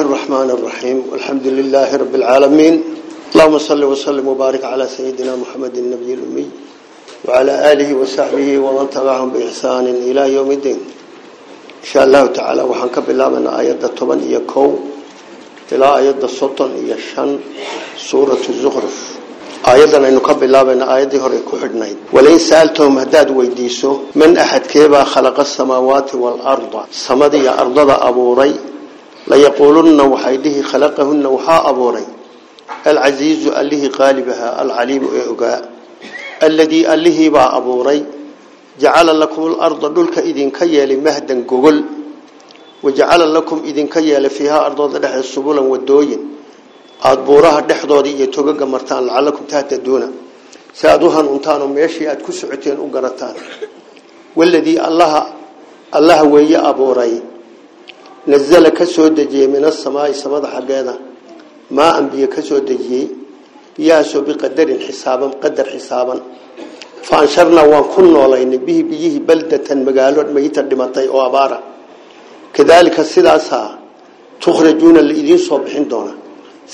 الله الرحمن الرحيم والحمد لله رب العالمين اللهم صل وسلم وبارك على سيدنا محمد النبي الأمي وعلى آله وصحبه ومن تبعهم بإحسان إلى يوم الدين إن شاء الله تعالى وحنكب الله من آيات الطبن إيكو إلى آيات السلطن إيشان سورة الزخرف aayadan نكب الله bilaabayna aayadii hore ku ولين سألتهم هداد ويديسو من أحد كيبا خلق السماوات والأرض سمدي samadiiyo أبو abuuray la yaquulunna waxay dhihi khalaqahunna waxaa abuuray alcasiizu allihii qaalib ahaa alcaliimu ee ogaa alladii allihii baa abuuray jacala lakum alarda dhulka idinka yeelay mahdan gogol wajacala lakum idinka yeelay fiihaa ardooda dhexeed subulan wadooyin aada buuraha dhexdoodii iyo togaga martaan lacalakum tahtaduuna si aada u hanuuntaanoo meeshii aada ku socoteen u garataan waladii allaha allaha weeye abuuray nazala ka soo dejiyey min asamaai samada xaggeeda maa anbiye ka soo dejiyey biyahaasoo biqadarin xisaaban qadar xisaaban fa ansharnaa waan ku noolaynay bihi biyihii baldatan magaalo meyta dhimatay oo abaara kadaalika sidaasaa tukhrajuuna la soo bixin doona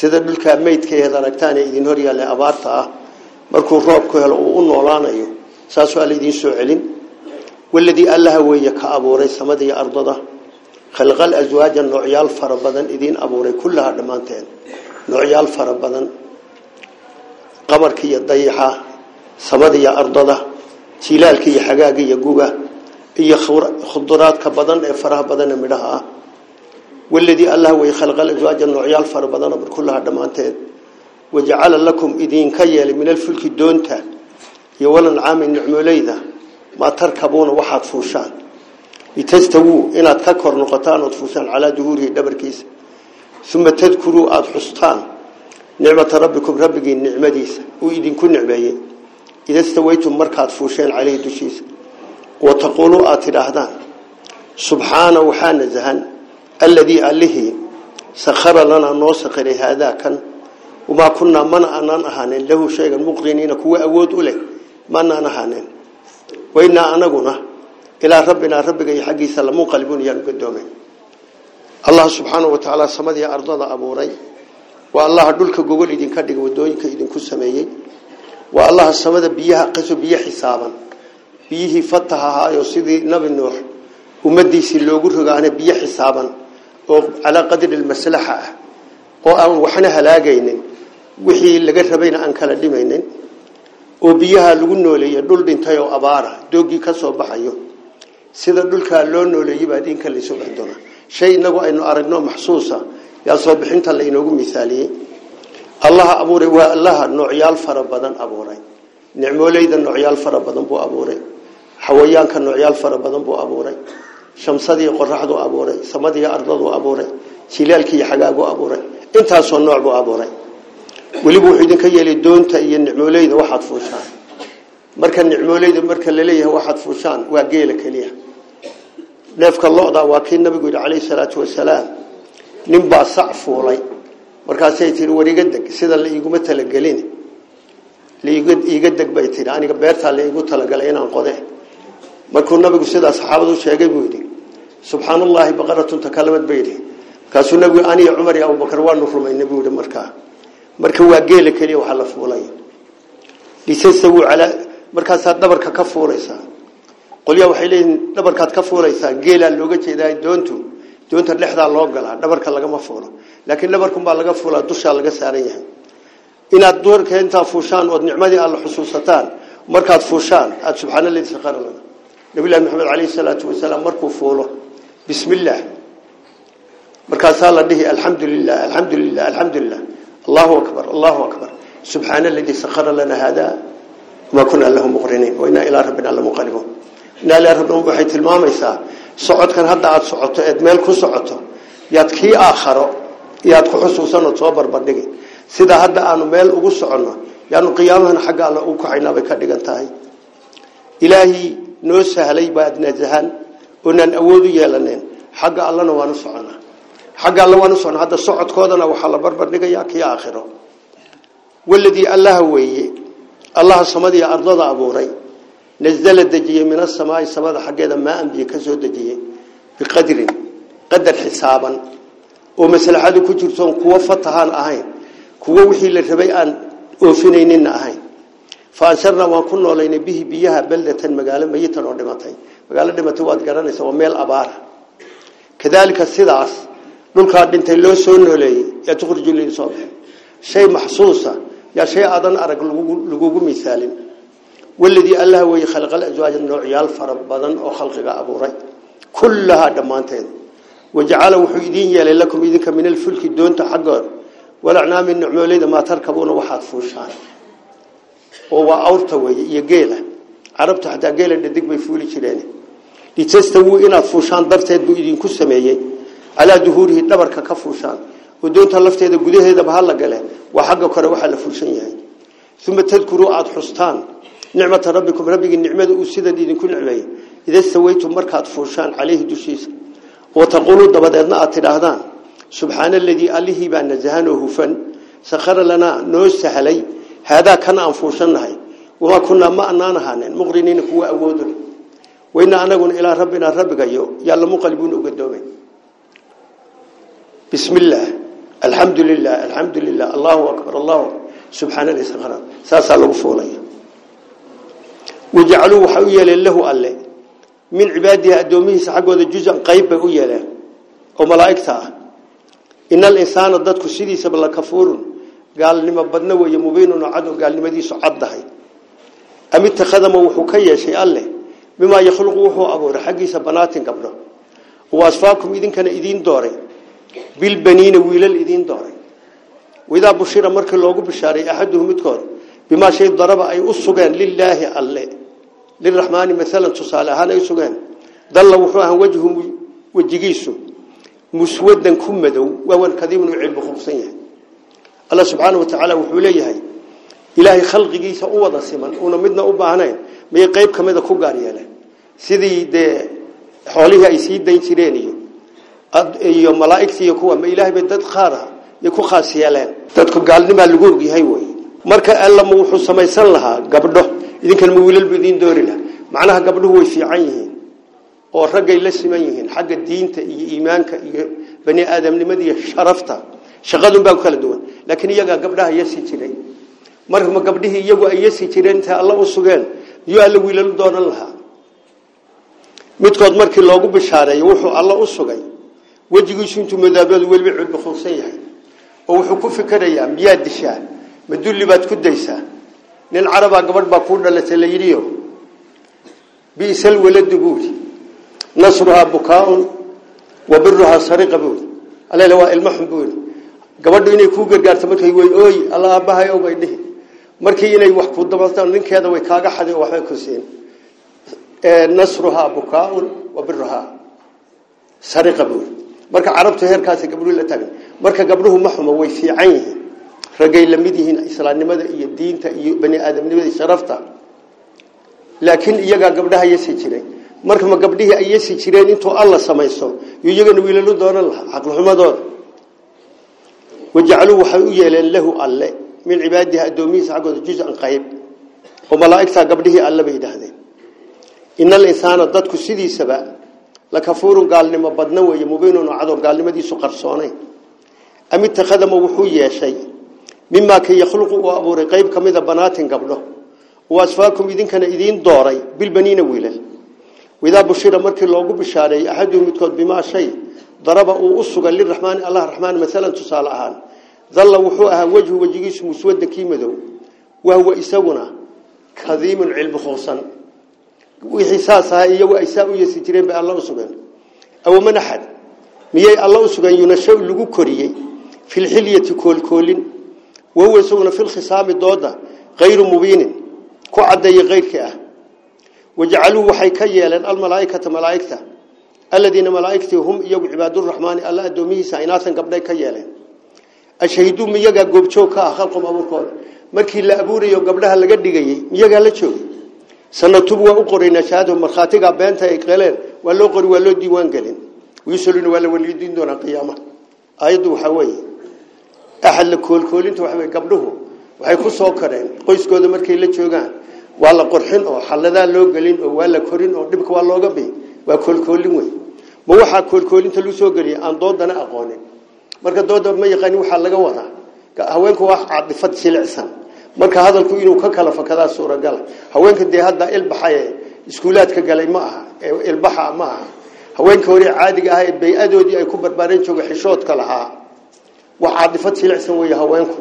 sida dhulkaa meydka eed aragtaan ee idin horyaalle abaarta ah markuu roob ku helo uu u noolaanayo saasoo alla idiin soo celin waladii allaha weeye ka abuuray samada iyo ardada khalqal azwaaja noocyaal fara badan idiin abuuray kullahaa dhammaanteed noocyaal fara badan qabarka iyo dayaxa samada iyo ardada jilaalka iyo xagaaga iyo guga iyo khuduraadka badan ee faraha badan ee midhaha ah waladii allah way khalqal azwaaja noocyaal farabadan badan abur kullahaa dhammaanteed wajacala lakum idinka yeelay min alfulki doonta iyo walan walancaami nicmoleyda maa tarkabuuna waxaad fuushaan لتستووا إن أتكر نقطان وتفوسان على ظهوره دبر كيس ثم تذكروا أتحسطان نعمة ربكم ربك النعمة ديس وإذن كن نعمة إذا استويتم مركات فوشان عليه دشيس وتقولوا أتراهدان سبحانه وحان الزهن الذي عليه سخر لنا نوسق لهذا كان وما كنا من أنان نهانين له شيئا مقرنين كوى أود أليه من أنان نهانين وإنا أنقنا ilaa rabbina rabbiga iyo xaggiisa lamunqalibun yaan u gadoomeen allah subxaanahu wa tacaala samadii ardada abuuray waa allaha dhulka gogol idinka dhiga wadooyinka idinku sameeyey waa allaha samada biyaha qaso biyo xisaaban biyihii fatah ahaayo sidii nabi nuux umadiisi loogu rogaana biyo xisaaban oo calaa qadri lmaslaxa ah oo aan waxna halaagaynin wixii laga rabayna aan kala dhimaynin oo biyaha lagu nooleeya dhul dhintay oo abaara doogii ka soo baxayo sida dhulkaa loo nooleeyey baa idinka laysoo bixi doonaa shay inagu aynu aragno maxsuusa yaa soo bixinta la inoogu misaaliyey allaha abuuray waa allaha noocyaal fara badan abuuray nicmoolayda noocyaal fara badan buu abuuray xawayaanka noocyaal fara badan buu abuuray shamsadii qoraxduu abuuray samadii ardaduu abuuray jilaalkii xagaaguu abuuray intaasoo nooc buu abuuray weliba wuxuu idinka yeelay doonta iyo nicmoolayda waxaad fuushaan marka nicmooleyda marka la leeyahay waxaad fuushaan waa geel kaliya neefka looda waa kii nabigu yidhi calay salaatu wasalaam saafulay markaas ay tiri wariga tihi sida la igu sida laiiguma talagelin iga deg bay tiri aniga beerta la igu talagalay inaan qode markuu nabigu sida saxaabadu sheegay buu yidhi subxaan baqaratun takallamat bayri yidhi markaasuu ani aniya cumar iyo abubakar waanu rumayna buu yidhi markaa marka waa geel kaliya waxa la fuulay lisasawuu calaa markaasaad dabarka ka fuuleysa qolyaa waxay leeyeen dabarkaad ka fuuleysa geel aan looga jeeday doonto doonta dhexdaa loo gala dabarka laga ma fuulo laakiin baa laga fuulaa dusha laga saaran yahay inaad doorka inta fuushaan ood nicmadii alla xusuusataan markaad fuushaan aad subhanallahi subxaana ladi qaralada nabilahi maxamed sallallahu alayhi wasallam markuu fuulo bismillaah markaasaa la dhihi alxamdu lilah alxamdu allahu akbar allahu akbar subhanallahi ladi saqara lana haadaa ma kunaa lahu muqriniin wa innaa ilaa rabbina lamunqalibuun innaa ilaa rabbina waxay tilmaamaysaa socodkan hadda aada socoto eed meel ku socoto yaad kii aakharo iyaad ku xusuusan ood soo sida hadda aanu meel ugu soconno yaanu qiyaamahana xagga alla u kacaynaa bay ka dhigan tahay noo sahlay baad nasahan oonaan awood u yeelaneen xagga allana waanu soconaa xagga alla waanu socona hadda socodkoodana waxaa la barbardhigayaa kii aakhiro waladii allaha weeye allaha samadiiyo ardada abuuray nazala dejiyey min asamaai samada xaggeeda maaan biyo ka soo dejiyey biqadrin qadar xisaaban oo maslaxadu ku jirtoon kuwo fatahaan ahayn kuwo wixii la rabay aan oofinayninna ahayn fa ansharnaa waan ku noolaynay bihi biyaha baldatan magaalo mayitan oo dhimatay magaalo dhimatay waad garanaysa waa meel abaara kadaalika sidaas dhulkaa dhintay loo soo nooleeyey ee يا شيء أذن أرق لجوج مثال والذي الله هو يخلق الأزواج النوعيال فربذن أو خلق أبوري كلها دمانتين وجعل وحيدين يلي لكم إذنك من الفلك دون تحقر والأعنام النعمال إذا ما تركبون وحاد فوشان وهو أورتوا يقيلة عربت حتى قيلة لديك بيفولي كلاني لتستووا إنا فوشان درتين بإذنك السمية على دهوره نبرك كفوشان ودونتها لفتها قديها إذا بها الله قاله وحقه كروحة لفرشان يهي ثم تذكروا عاد حسطان نعمة ربكم ربك النعمة أسيدة دين كل نعمية إذا سويتم مركعة فرشان عليه دوشيس وتقولوا دبادنا أتراهدان سبحان الذي أليه بأن نزهانه فن سخر لنا نوس سهلي هذا كان عن فرشان هاي وما كنا ما أنانا هانين مغرنين هو أودن وإن أنا قل إلى ربنا ربك يو يالله مقلبون أقدومين بسم الله الحمد لله الحمد لله الله أكبر الله أكبر سبحان الله سبحان الله ساسا لغو فولي وجعلوه حويا لله ألي من عباده أدوميه سحقه ذا جزء قيب بقوية له وملائكته إن الإنسان ضدك سيدي الله كفور قال لما بدنا ويمبين وعدو قال لما دي سعده أم اتخذ موحكي شيء ألي بما هو أبو رحقي سبنات قبله وأصفاكم إذن كان إذن دوري bil bilbaniina wiilal idiin dooray idaa bushira markii loogu bishaaray axaduhu midkood bimaa shay daraba ay u sugeen lilaahi alle liraxmaani maalan tusaale ay sugeen dalla wuxuu ahaa wejhu wejigiisu muswadan ku madow waawan kadiibun u cilmi khubsan yahay alla subxaana wa tacaala wuxuu leeyahay ilaahay khalqigiisa u wada siman uuna midna u baahnayn mayay qayb ka mida ku gaar yeeleen sidii dee xoolihii ay sii dayn jireen iyo iyo malaaigtii kuwa ma ilaahay bay dad qaar ah ku khaas yeeleen dadku gaalnimaa lagu ogyahay wey marka alla ma wuxuu samaysan lahaa gabdho idinkan ma wiilalbu idiin doori macnaha gabdhuhu way fiican yihiin oo raggay la siman yihiin xagga diinta iyo iimaanka iyo bani aadamnimadiiyo sharafta shaqadunbaa kala duwan laakiin iyagaa gabdhaha yasi jiray marma gabdhihii iyagu ay yasi jireen intay alla u sugeen miyuu alla wiilalu doonan lahaa midkood markii loogu bishaareeyo wuxuu alla u sugay wejigiisu intuu madaabadu weliba culbukuusan yahay oo wuxuu ku fikirayaa miyaad dishaa ma dulli baad ku daysaa nin carabaa gabadh baa kuu dhalatay la yidhiyo biisal waladu buuri nasruhaa bukaaun wa biruhaa sariqa buuri allela waa ilmo xun buuri gabadhu inay kuu gargaarto markay wey ooy alla aabbahay o bay dhihi markii inay wax ku dabaltaan ninkeeda way kaaga xadeen oo waxbay ku siin nasruhaa bukaaun wa biruhaa sariqa buuri marka carabtu heerkaas gabdhuhu la taagna marka gabdhuhu ma xumo way fiican yihiin ragay la mid yihiin islaamnimada iyo diinta iyo bani aadamnimada sharafta laakiin iyaga gabdhaha yasi jiray marka ma gabdhihii ay yasi jireen intuu alla samayso iyagana wiilalu doonan lahaa caqlixumadooda wajacaluu waxay u yeeleen lahu alle min cibaadihi addoomihiisa xaggooda juzan qayb oo malaa'igtaa gabdhihii alle bay yidhaahdeen ina alinsaana dadku sidiisaba la kafurun gaalnimo badna weeye mubiinun cado gaalnimadiisu qarsoonay am ittakhadama wuxuu yeeshay mimma ka yakhluqu wa abuuray qayb kamida banaatin gabdho wa asfaakum idinkana idin dooray bilbaniina weelal wada bushira markii loogu bishaaray ahadu midkood bimaa shay daraba uu usuga sugan liraxmaani allah raxmaan maalan tusaale ahaan dhalla wuxuu ahaa wajhu wejigiisu muswada kii wa huwa isaguna kadhimul ilm khusan وحساسها إياه وإساءه يسيطرين بأ الله سبحانه أو من أحد ميهي الله سبحانه ينشأ لغو كوريي في الحلية كل كل وهو سبحانه في الخصام الضوضة غير مبين كو عدي غير كأه وجعلوه حيكيا لأن الملائكة ملائكة الذين ملائكة هم إياه عباد الرحمن ألا أدوميه سعيناثا قبلي كيا لأن أشهدوا ميهي قبشوكا خلقهم أبوكوه مركي اللي أبوريه قبلها اللي قد يجي ميهي sanatub waa u qoraynaa shahaado markhaatiga beenta ay qaleen waa loo qori waa loo diiwaan gelin wiisolina waa la welidiin doonaa qiyaamaha aayaddu waxaa weeye axad la koolkoolinta waxaweye gabdhuhu waxay ku soo kareen qoyskooda markay la joogaan waa la qorxin oo xalladaa loo gelin oo waa la korin oo dhibka waa looga bi waa koolkoolin wey ma waxaa koolkoolinta lu soo geliyay aan doodana aqoonin marka dooda ma yaqaanin waxaa laga wadaa haweenku waa cadifad jilicsan marka hadalku inuu ka kala fakadaa suuragal haweenka dee hadda ilbaxaye iskuulaadka galay ma aha ilbaxa ma aha haweenka hore caadiga ah ee bay-adoodii ay ku barbaareen jooga xishoodka lahaa wax caadifad jilicsan weeye haweenku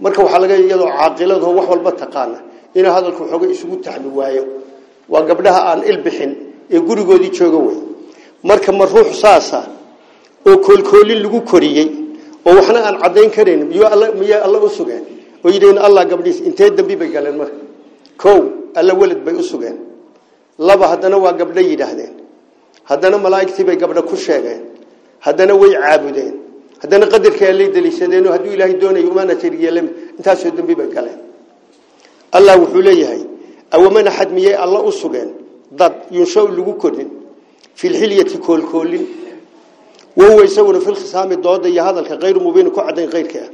marka waxaa laga iyadoo caaqiladoo wax walba taqaana inuu hadalku xooga isugu taxmi waayo waa gabdhaha aan ilbixin ee gurigoodii jooga wey marka ma ruux saasa oo koolkoolin lagu koriyey oo waxna aan caddayn karayn miyuu alla miyay alla u sugeen hoydeen allah gabdhiis intee dambi bay galeen marka kow alla walad bay u sugeen laba haddana waa gabdho yidhaahdeen haddana malaa'igtii bay gabdho ku sheegeen haddana way caabudeen haddana qadarkii allay daliishadeen hadduu ilaahay doonayo umaana jaryeelami intaasoo dambi bay galeen allah wuxuu leeyahay awamana xad miyey alla u sugeen dad yunshaw lagu korin filxilyati koolkoolin wahuwa isaguna filkhisaami dooda iyo hadalka kayru mubiin ku caddayn kayrka ah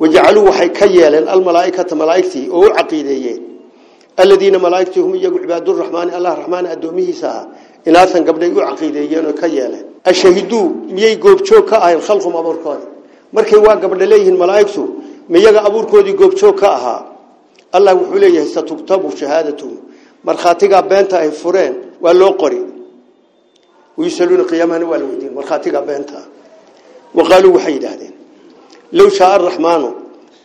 wajacaluu waxay ka yeeleen almalaaikata malaaigtii oo u caqiideeyeen aladiina malaaigtii hum iyagu cibaaduraxmaani allah raxmaan addoomihiisa ah inaasan gabdhay u caqiideeyeen oo ka yeeleen ashahiduu miyay goobjoog ka ahayn khalqum abuurkooda markay waa gabdha leeyihiin malaaigtu miyaga abuurkoodii goobjoog ka ahaa allah wuxuu leeyahay satugtabu shahaadatuhum markhaatigaa beenta ay fureen waa loo qori wayusaluuna qiyaamahana waa la weydiin markhaatigaa beenta waqaaluu waxay yidhaahdeen لو شاء الرحمن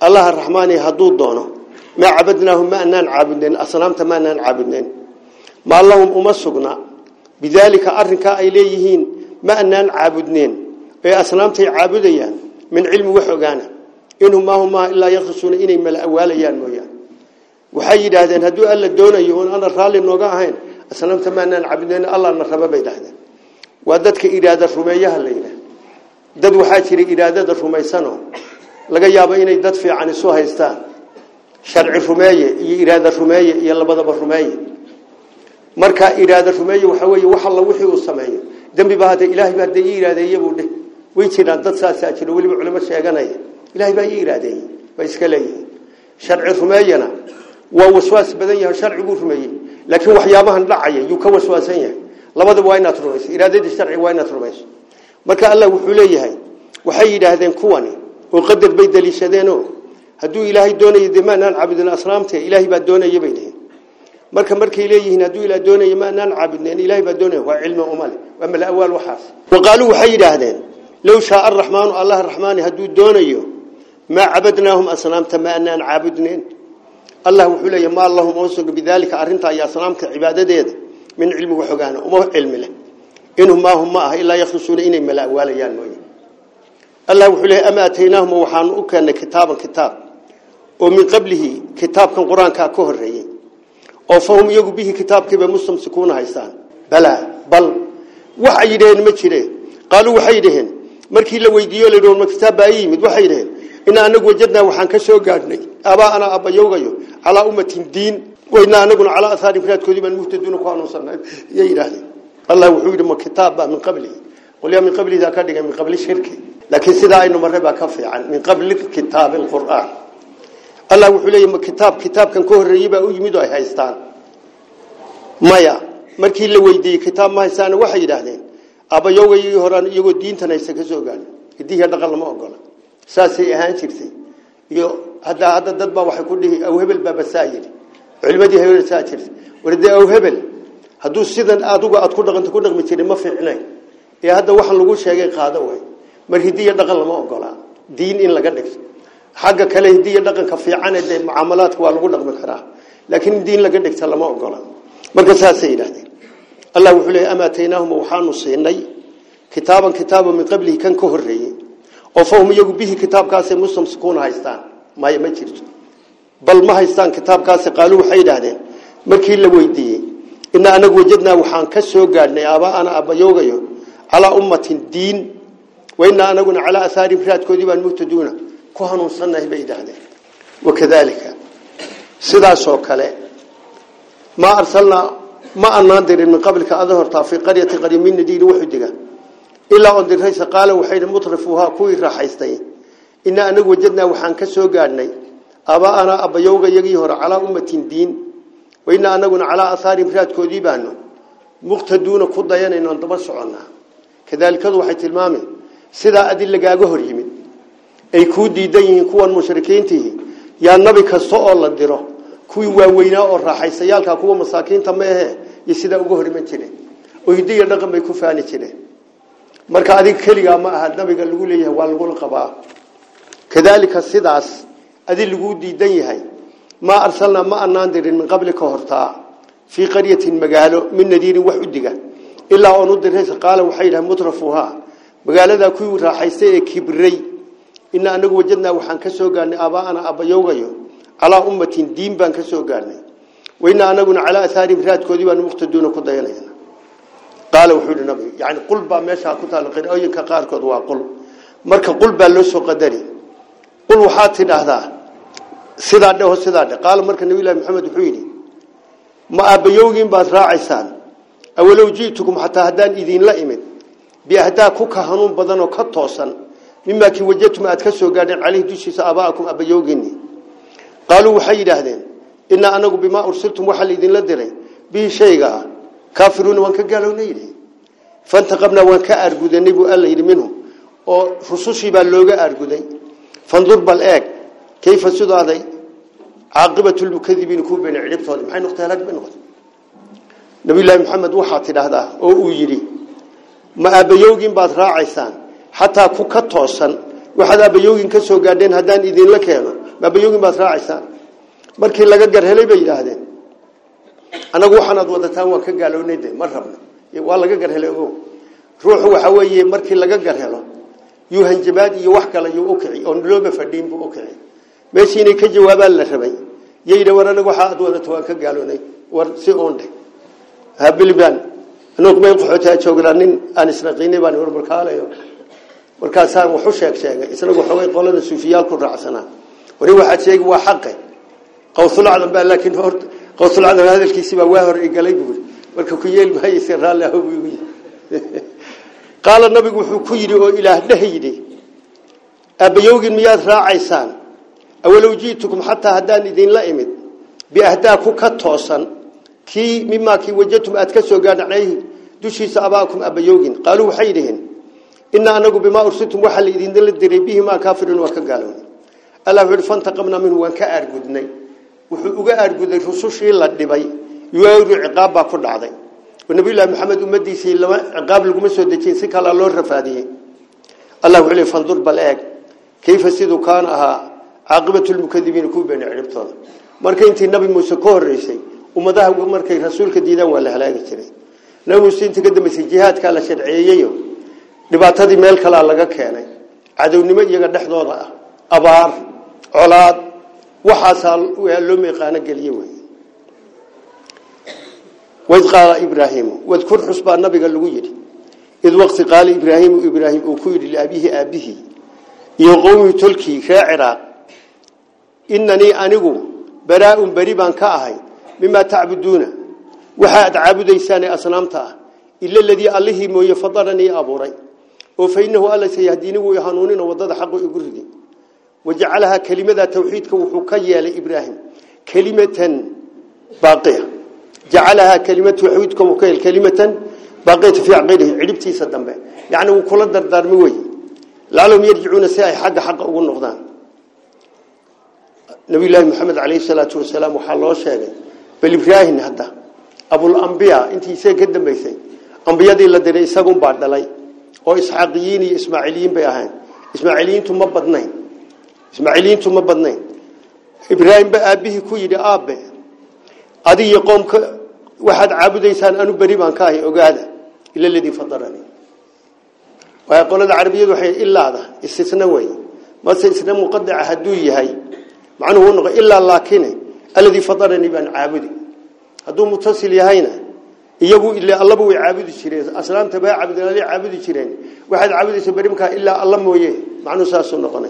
الله الرحمن هدو دونه ما عبدناهم ما أنان عابدين أصنامت ما أنان عابدين ما اللهم أمسقنا بذلك أرنك إليهين ما أنان عابدين أي أصنامت عابدين من علم وحقانا إنهم ما هم إلا يخصون إني من الأوليان مويان وحيد هذا هدو ألا الدونة يهون أنا رالي نوقعهين أصنامت ما أنان عابدين الله نربا بيدهن وذاتك إرادة رميه الليلة dad waxaa jira iraadada rumaysano laga yaabo inay dad fiican isu haystaan sharci rumeeye iyo iraada rumeeye iyo labadaba rumeeye marka iraada rumeeye waxa weeye wax alla wixii uu sameeyo dembi baa hadda ilaahay baa hadda ii buu dheh way jiraan dad saasaa jiro weliba culimo sheeganaya ilaahay baa ii iraadeeyey iska leeyihiin sharci rumeeyena waa waswaas badan yahay sharciguu rumeeyey laakiin waxyaabahan dhacaya yuu ka waswaasan yahay labadaba waa inaad rumayso iraadadii sharci waa inaad rumayso marka alla wuxuu leeyahay waxay yidhaahdeen kuwani oo qadar bay daliishadeenoo hadduu ilaahay doonayo dee maanaan caabudin asnaamta ilaahay baa doonaya bay leeyihin marka markay leeyihiin hadduu ilaah doonayo maanaan caabudneen ilaahay baa doonaya waa cilmi uma leh waa malawaal waxaas waqaaluu waxay yidhaahdeen low shaaa araxmaanu allah araxmaani hadduu doonayo maa cabadnaahum asnaamta maanaan caabudneen allah wuxuu leeyahay ma allahum usuga bidaalika arrinta iyo asnaamta cibaadadeeda min cilmiga xogaana uma cilmi leh إنهم ما هم معه إلا يخلصون إني ملا واليان موي الله وحله أما أتيناهم وحان أكن كتابا كتاب ومن قبله كتاب كان قرآن كاكوهر رأيه وفهم يقو به كتاب كبه مسلم سكون هايسان بلا بل وحيدين ما جرين قالوا وحيدين markii la weydiiyo la dhawr maktab baayay mid waxay yiraahdeen in anagu wajadna waxaan ka soo gaadhnay aba ana abayowgayo ala ummatin diin wayna anaguna ala asaari filaadkoodii baan muhtaduna ku aanusanay yiraahdeen الله وحيد ما كتاب من قبله قل يا من قبل ذا كدغ من قبل الشرك لكن سدا انه مره با كفي عن من قبل كتاب القران الله وحلي ما كتاب كتاب كان كهريبا او يميد اي هيستان مايا markii la weydiiyay kitaab ma haysan waxay yiraahdeen aba yowgii horaan iyagu diintan ay ka soo gaal idiga dhaqan lama ogola saasay ahaan jirtay iyo hada hada dad ba waxay ku dhihi aw hebel baba saayir cilmadii hebel saayir warday aw hebel haduu sidan aad uga ad ku dhaqanto ku dhaqmi jiray ma fiicnay ee hadda waxa lagu sheegay qaada way mar hidiyo dhaqan lama ogola diin in laga dhigto xagga kale hidiyo ka fiican ee mucaamalaadka waa lagu dhaqmi karaa laakiin diin laga dhigto lama ogola marka saasay ilaahay allah wuxuu leeyahay amataynahum waxaanu seenay kitaaban kitaaba min qabli kan ka horeeyay oo fahum iyagu bihi kitaabkaas ay mustamsikuun haystaan ma ma jirto bal ma haystaan kitaabkaas qaaluhu waxay yiraahdeen markii la weydiiyay inaa anagu wajadnaa waxaan ka soo gaadhnay aaba'ana abayoogayo calaa ummatin diin wainaa anaguna calaa ahaari raadkoodii baan muhtaduuna ku hanuunsannahay bay idhaahdeen wakadaalika sidaasoo kale maa arsalnaa ma anaan dirin min qablika ada hortaa fii qaryati qaryamin nadiiri wuxuu diga ilaa on diraysa qaala waxayhi mutrifuuhaa kuwii raaxaystay inaa anagu wajadnaa waxaan ka soo gaadhnay aaba'anaa abayowga iyagii hore calaa ummatin diin وإنا أنقنا على أثار مشاهد كوديبانو مقتدون قضيان إنه انتبس عنا كذلك ذو حيث المامي سيدا أدل قاقهر يمد أي كودي دين كوان مشركين تيه يا النبي كسوء الله ديره كوي واويناء الرحي سيالك كوا مساكين تميه يسيدا قهر من تيه ويدي الرقم يكفاني تيه marka adiga keliga ma aha nabiga lagu leeyahay waa lagu qabaa kadalika sidaas adii lagu diidan yahay ما أرسلنا ما أنان من قبل كهرتا في قرية مجاله من ندير وحدقة إلا أن ندرس قال وحيلها مترفوها مقال هذا كيو راحيستي كبري إن أنك وجدنا وحان أبا أباءنا أبا يوغيو على أمة دين بان كسوغاني وإن أنك على أثار برات كذبان مقتدون كدينينا قال وحول النبي يعني قلبا با ميشا كتا لقير أو ينكا قاركود وقل مركا قل لسو قدري قل وحاتي نهذا sidaa dheh sidaa dheh qaala marka nabi ilaahi maxamed wuxuu yidhi ma aabbayowgiin baad raacaysaan awalow ji'tukum xataa haddaan idiinla imid biahdaa ku ka hanuun badanoo ka toosan mimaa kii wajadtum aad ka soo gaadheen caleyhi dushiisa abaa'akum aabbayowgiinni qaaluu waxay yidhaahdeen innaa anagu bimaa ursiltum waxaa laidinla diray bihi shayga ah kaafiruuna ka gaalowna yidhi fantaqabnaa ka aargudanay buu alla yidhi minhum oo rusushii baa looga aarguday fandur bal eeg كيف سدادي عاقبة المكذبين كوب بين عربتهم محي نقطة هلاك بين نقطة نبي الله محمد وحاتي لهذا أو يجري ما أبيوجين بعد راعيسان حتى كوكتوسن waxaad abayoogin ka soo gaadheen haddaan idinla keeno abayoogin baad raacaysaan markii laga garhelay bay yidhaahdeen anagu waxaanaad wadataan waan ka gaaloonayde ma rabno waa laga garhelay o ruuxu waxa weeye markii laga garhelo yuu hanjabaad iyo wax kala yuu u kici oon looba fadhiinbuu u kici meeshii ka jawaabaan la rabay yeyda war anagu waxaa ad wadato ka gaaloonay war si uundhe habiliban anagu may qaxootaa joognaa joogranin aan isna qiinay baan war barkaalayo markaasaan wax wuxu sheeg sheegay isnagu xogay qolada suufiyaal ku raacsana wari waxa sheegi waa xaqe qawsulacdan baa laakiin horta qawsulacdan hadalkiisii baa waa igalay buuri marka ku yeeli maayo si nabigu wuxuu ku yidhi oo ilaah dhehayidhi aabbayowgin miyaad raacaysaan awalow jiitukum xataa haddaan idinla imid biahdaaku ka toosan kii mimaa kii wajadtum aad ka soo gaadhan calayhi dushiisa abaakum abayoogin qaaluu waxay yidhaheen inaa anagu bimaa ursiltum waxaa la idinla diray bihi maa kaafiruun waa ka gaalownay allah wuxuu ihi fantaqamnaa minhu waan ka aargudnay wuxuu uga aarguday rusushii la dhibay yuaaru ciqaab baa ku dhacday nabiyullaahi maxamed ummadiisii lama ciqaab laguma soo dejiyin si kalaa loo rafaadiyey allah wuxuu leey fandur bal eeg kayfa siduu kaan ahaa caaqibatulmukadibiina kuw beena ciribtooda marka intii nabi muuse ka horeysay ummadaha markay rasuulka diidaan waa la halaagi jiray nabi muuse intii ka dambeysay jihaadkaa la sharceeyeyo dhibaatadii meel kalaa laga keenay cadownimo iyaga dhexdooda ah abaar colaad waxaasaa loo meeqaano geliye wey waid qaala ibraahiimu wadkur xus baa nabiga lagu yidhi id waqti qaala ibraahiimu ibraahim uu ku yidhi liabihi aabihii iyo qowmi tolkii ree ciraaq إنني أنجو براء بريبا كأهي مما تعبدون وحد عبد إنسان أصنامته إلا الذي عليه ما يفضلني أبوري وفإنه ألا سيهديني ويهانوني وضد حق إبرهدي وجعلها كلمة توحيد وحكية لإبراهيم كلمة باقية جعلها كلمة توحيدك وحكية كلمة باقية في عقيده عربتي صدام يعني وكل الدردار موي لعلهم يرجعون سائح حد حق أقول نفضان نبي الله محمد عليه الصلاة والسلام وحالله شاهده بالإبراهيم هذا أبو الأنبياء أنتي يسيك قدم بيسي أنبياء دي الذين يساقون بعد لي وإسحاقيين إسماعيليين بيهان إسماعيليين ثم بدنين إسماعيلين ثم بدنين إبراهيم بأبيه كويد أبه أدي يقوم ك... واحد عابد إنسان أنو بريبان كاهي أقاده إلا الذي فضلني ويقول العربية وحي إلا هذا استثناء وين ما استثناء مقدع هدوي هاي معنى هو نغ إلا لكن الذي فضلني بأن عابدي هذو متصل يهينا يجو إلا الله بوي عابد الشريز أسلم تبع عبد الله عابد الشريز واحد عابد سبريمك إلا الله مويه معنى ساس النقنة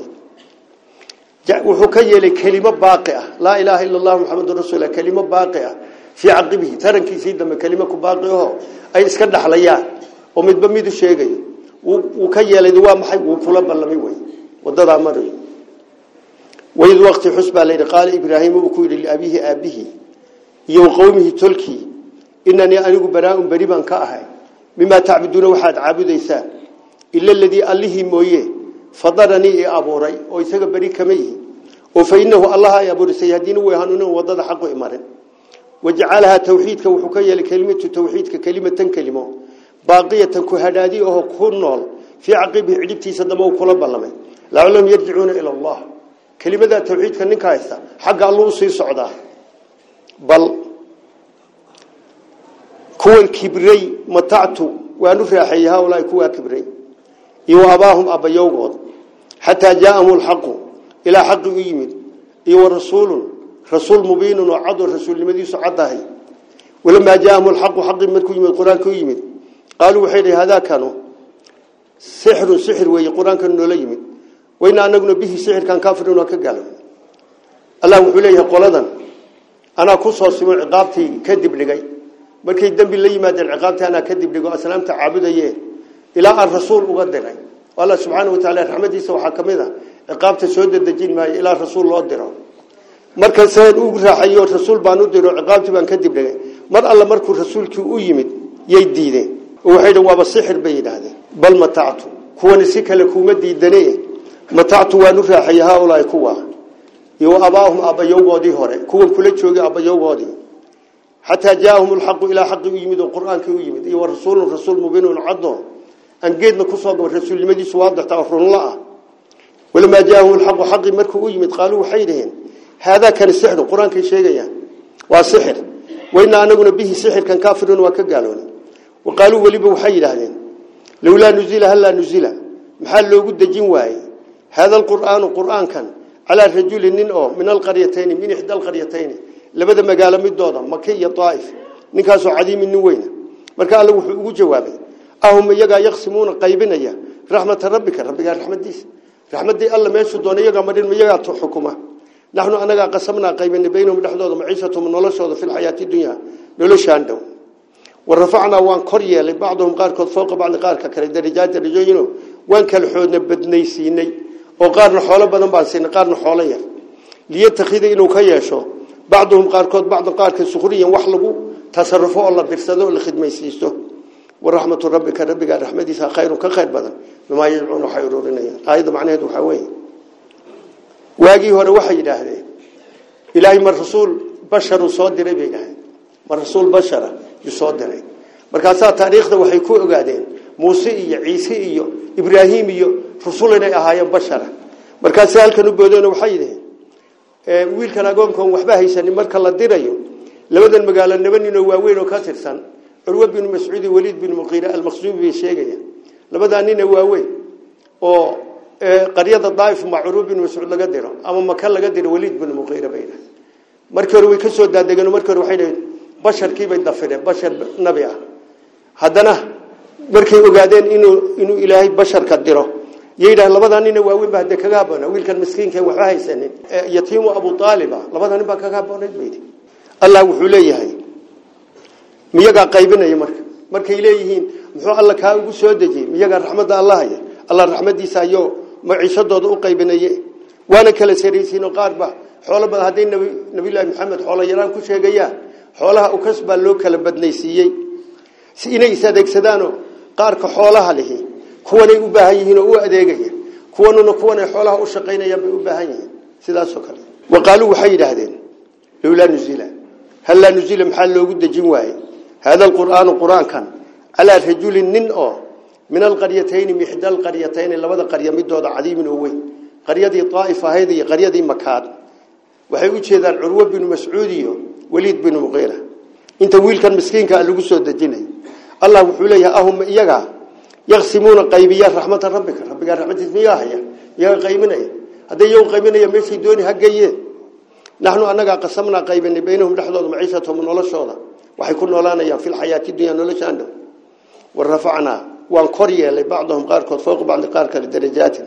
جاء وحكي لكلمة باقية لا إله إلا الله محمد رسول الله كلمة باقية في عقبه ترى كي سيد لما كلمة كباقية هو أي إسكندر حليا ومتبمي دشيعي وكي يلدوا محي وفلا بلمي وين وده دامري وإذ وقت حسبى لين قال إبراهيم أكوير لأبيه آبيه يوم قومه تلكي إنني أنيق براء بريبا كأهي مما تعبدون وحد عابد إيسان إلا الذي أليه مويه أبو أبوري وإساق بري كميه وفإنه الله يا يبور سيهدين ويهانون وضد حق إمارين وجعلها توحيدك وحكاية لكلمة توحيد ككلمة كلمة باقية كهدادي وهو كنول في عقبه عجبتي صدمه وكل بلمه لعلهم يرجعون إلى الله kelimada tawxiidka ninka haysta xagga alluu sii socdaa bal kuwan kibray matactu waanu raaxeeyey hawlaai kuwaa kibray iyo abaahum abbayowgood xataa jaaahum lxaqu ilaa xaqi u yimid iyo warasuulun rasuul mubiinun oo cad oo rasuulnimadiisu caddahay walamaa jaaahum lxaqu xaqii markuu yimid qur-aanka u yimid qaaluu waxay dhhi hadaakanu sixrun sixir weeye qur-aankan noola yimid wayna anaguna bihi sixirkan kaafirun waa ka gaalan allah wuxuu leeyahay qoladan anaa ku soo simo ciqaabtii kadib dhigay markay dambi la yimaadeen ciqaabtii anaa kadib dhigo aslaamta caabudaye ilaa aan rasuul uga diray allah subxaana wa taala raxmadiisa waxaa ka mid a ciqaabta soo dadejin maayo ilaa rasuul loo diro markan saan u raaxayo rasuul baan u diro ciqaabtii baan kadib dhigay mar alla markuu rasuulkii u yimid yay diideen waxay dhawaaba sixir bay yidhaahdeen bal matactu kuwan si kale kuuma diidane matactu waan u raaxayay haaulaai kuwa iyo abaahum abbayowgoodii hore kuwan kula joogi abbayowgoodii xataa jaahum alxaqu ilaa xaqi u yimid quraanka qur u yimid iyo rasuul rasuul mubinun caddo an geedna ku soo gaba rasuulnimadiisu waadixta oo runlaah walamaa jaahum lxaqu haqqi markuu u yimid qaaluhu waxay dhaheen haadaa kani sixru qur-aankay waa sixir wayna anaguna bihi sixirkan kaafiruun waa ka gaaloona waqaaluu waliba waxay yidhaahdeen lawla nuzila halla nuzila maxaa loogu dajin waayay هذا القرآن قرآن كان على رجل أو من القريتين من إحدى القريتين لبدا مقالة مدودة مكية طائف نكاسو عديم النوين مركان له جوابه أهم يجا يقسمون قيبنا يا رحمة ربك ربك رحمة ديس رحمة دي الله ما يسدون يقا مرين ميجا تحكمه نحن أنا قسمنا قيبنا بينهم من معيشتهم شهود في الحياة الدنيا نلش عندهم ورفعنا وان قرية لبعضهم قارك فوق بعض قارك كردرجات رجوينه وان كالحود نبدنيسيني oo qaarna xoolo badan baan siinay qaarna xoolo yar liyatakida inuu ka yeesho qaar kood baad qaar ka suqriyan wax lagu tasarrufo oo la dirsado oo la khidmaysiisto ورحمة ربك ربك رحمتي خير كخير بدن بما يدعون حيرورنا هذا معناه دوحوي واجي هو وحي ده إلهي مر رسول mar صادر بيجه soo diray markaas taariikhda waxay ku ogaadeen muuse iyo ciise iyo ibraahim iyo rusul inay ahaayeen bashara markaasay halkan u boodeen waxay yidhaheen wiilkan agoonkoon waxba haysanin marka la dirayo labadan magaalo laba ninoo waaweyn oo ka tirsan curwe binu mascuudi waliid binu muqiira almaqsuumi bay sheegayaan labadaa nina waaweyn oo qaryada daaif ma curwe binu mascuud laga diro ama maka laga diro waliid binu muqiira bay markii hore way ka soo daadegeen markii hore waxay dhaheen basharkiibay dafireen bashar nabi ah. haddana markay ogaadeen inuu inuu ilaahay basharka diro yidhah labadaa nina waaweyn baa de kagaa boona wiilkan miskiinka waxba haysanin yatiimu abu aaliba ah. labada nin baa kagaa boonayd baydhi allah wuxuu leeyahay miyagaa qaybinaya marka markay leeyihiin muxuu alla kaa ugu soo dejiyey miyagaa raxmadda allahaya allah raxmadiisa ayoo maciishadooda u qaybinaye waana kala saraysiinoo qaarba xoolo bad hadday nabiyulaahi maxamed xoolo yaraan ku sheegayaa xoolaha ukas baa loo kala badnaysiiyey si inay is adeegsadaano qaarka xoolaha lihi kuwanay u baahan yihiin oo u adeegaya kuwanuna kuwanay xoolaha u shaqaynayaan bay u baahan yihiin sidaasoo kale wa qaaluu waxay yidhaahdeen lowlaa nuzila hal laa nuzila maxaa loogu dejin waaye haada alqur'aanu qur-aankan calaa rajulin nin oo min alqaryatayni ixda alqaryatayni labada qarya midooda cadiimin oo weyn qaryadii aa'if ahayd iyo qaryadii makaad waxay u jeedaan curwe binu mascuud iyo weliid binu muqiira inta wiilkan miskiinkaa lagu soo dejinay allah wuxuu leeyahay ahuma iyagaa يقسمون قيبيات رحمة ربك ربك رحمة يا يقيمنا هذا يوم قيمنا يمشي دوني هجية نحن أننا قسمنا قيبنا بينهم لحظة معيشتهم ولا الله وحيكون لنا في الحياة الدنيا ولا عندهم ورفعنا وانكرية لبعضهم قارك فوق بعض قارك لدرجات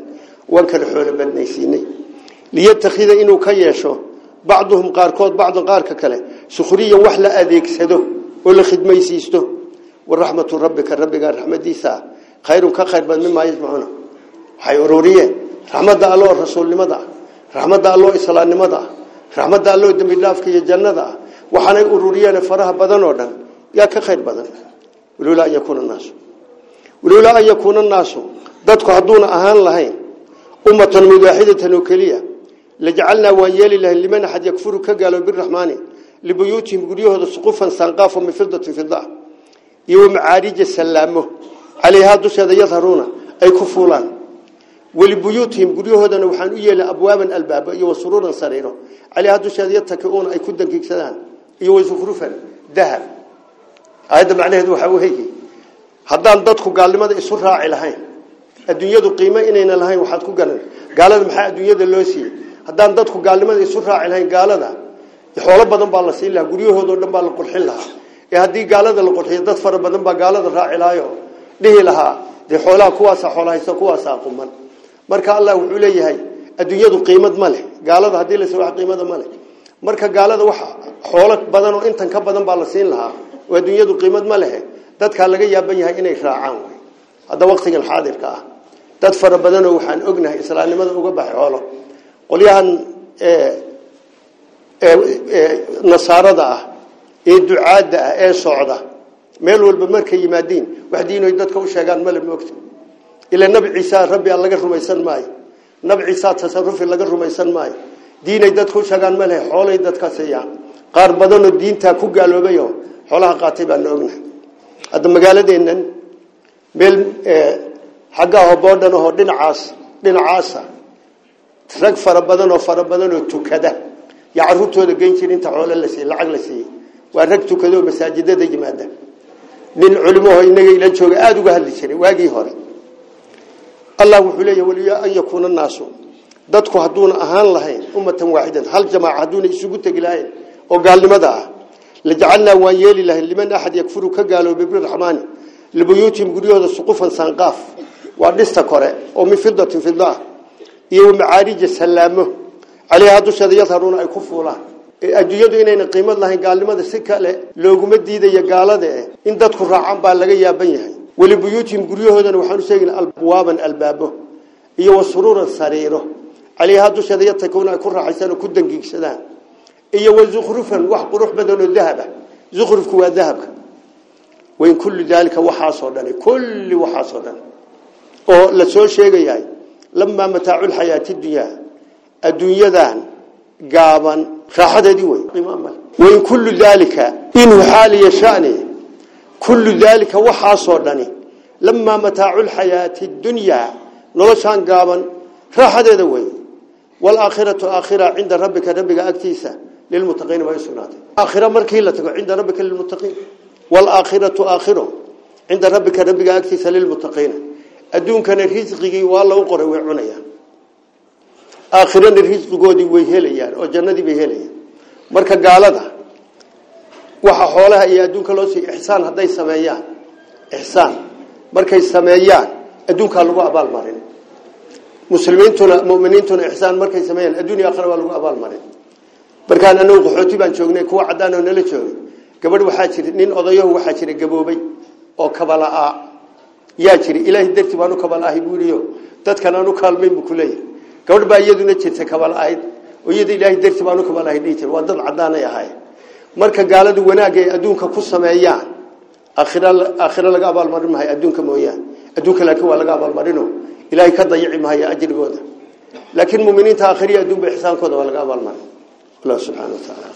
وانكر حول بدنيسيني ليتخذ إنه كيشو بعضهم قاركود بعض قارك كله سخرية وحلا أذيك سدو ولا خدمة يسيسته والرحمة ربك قال رحمة ديسا khayru ka khayr badan mimma yajmacuna waxay ururiyeen raxmada alloo rasuulnimada raxmada alloo islaamnimada raxmada alloo dambi dhaafka iyo jannada waxaanay ururiyeen faraha badan oo dhan yaa ka khayr badan waloolaa an yakuuna naasu waloolaa an yakuuna naasu dadku hadduuna ahaan lahayn ummatan mid waaxidatan oo keliya lajacalnaa waan yeeli lahayn liman axad yakfuru ka gaalo biraxmaani libuyuutihim guryahooda suqufan sanqaafo min fidatin iyo macaarija sallaamo عليها دشهد يظهرون أي كفولان ولبيوتهم قريهودنا وحان إيلا أبوابا الباب يوصلون سريره عليها دشهد يتكئون أي كدن كيكسدان يوزخرفا ذهب هذا معناه ذو حوهيه haddaan dadku gaalnimada isu raaci lahayn adduunyadu qiimo inayna lahayn waxaad ku garan gaalada maxaa adduunyada loo siiyey haddaan dadku gaalnimada isu raaci lahayn gaalada xoolo badan baa la siin lahaa guryahoodao dhan baa la qurxin lahaa ee haddii gaalada la qurxiyo dad fara badan baa gaalada raaci lahayo dhihi lahaa dee xoolaha kuwaasa xoolahaysa kuwaasa quman marka allah wuxuu leeyahay adduunyadu qiimad ma leh gaalada haddii lais wax qiimada ma leh marka gaalada wax xoolo badan oo intan ka badan baa la siin lahaa oo adduunyadu qiimad ma leh dadkaa laga yaaban yahay inay raacaan wy hadda waqtigan xaadirka ah dad fara badanoo waxaan ognahay islaamnimada uga baxay xoolo qolyahan eh, eh, eh, nasaarada ah ee ducaadda ah, ee socda meel walba markay yimaadeen wax diin ay dadka u sheegaan ma la moogto ila nabi ciisa rabbi allaga rumaysan maay nabi ciisa tasarrufi laga rumaysan maay diin ay dadku sheegaan ma leh xoolay dadka siiya qaar badan oo diinta ku gaaloobayo xoolaha qaatay baan ognahay hadda magaaladeennan meel xagga hoboodhan oo dhinacaas dhinacaasa rag fara badan oo fara badan oo tukada yaa caruurtooda geyn jirinta xoolo la siiyey lacag la siiyey waa rag tukado masaajidada yimaada nin culimahoo inaga ila jooga aada uga hadli jiray waagii hore allah wuxuu leeyahy waliyaa an yakuuna naasu dadku hadduuna ahaan lahayn ummatan waaxidan hal jamaaca hadduuna isugu tegi lahayn oo gaalnimada ah lajacalnaa waan yeeli lahayn liman axad yakfuru ka gaaloobay biraxmaani libuyuutihim guryahooda suqufan saanqaaf waa dhista kore oo min fidatin fida iyo wamacaarija sallaamo caleyhaa dusheeda yadharuuna ay ku fuulaan adduunyadu inayna qiimad lahayn gaalnimada si kale loogu ma diidaya gaalada in dadku raacan baa laga yaaban yahay wali buyuutiin guryahoodana waxaan u usheegin albaaban albaabo iyo wasuruuran sariiro caleyhaa dusheeda yatakuuna ay ku raacaysan ku dangiigsadaan iyo wazukhrufan wax qurux badan oo dahab ah zukhrufku waa dahabka wain kullu dalika waxa soo dhani kulli waxa soo dhan oo la soo sheegayay lamma mataacu hayati dunyada adunyadan gaaban راحتي وي امام وان كل ذلك ان حال يشاني كل ذلك وحى صورني لما متاع الحياه الدنيا نولشان غابن راحتي وي والاخره اخره عند ربك ربك أكتيسة للمتقين ويسنات اخره مركيلة تقول عند ربك للمتقين والاخره اخره عند ربك ربك أكتيسة للمتقين ادون كان رزقي والله قره وعنيه aakhirana risqigoodii way helayaan oo jannadii bay helayaan marka gaalada waxa xoolaha iyo adduunka loo siiy ixsaan hadday sameeyaan ixsaan markay sameeyaan adduunkaa lagu abaalmarin muslimiintuna muminiintuna ixsaan markay sameeyaan adduun iyo aakhira waa lagu abaalmarin markaan anagu qaxooti baan joognay kuwa caddaan oo nala joogay gabadh waxaa jira nin odayahu waxaa jira gaboobay oo kabala-a yaa jira ilaahay dartii baan u kabala ahay buu yihi dadkan aan u kaalmayn buu ku leeyahay gabadh baa iyaduna jirta kabalahayd oo iyada ilaahay darti baanu kabalahayd dhihi jir waa dad caddaanay ahay marka gaaladu wanaagga ay adduunka ku sameeyaan aakhira aakhira laga abaalmarin maayo adduunka mooyaan adduunka laakiin waa laga abaalmarino ilaahay ka dayici maayo ajrigooda laakiin muuminiinta aakhiriya adduun bay xisaabkooda waa laga abaalmarin allah subxaana wa tacaala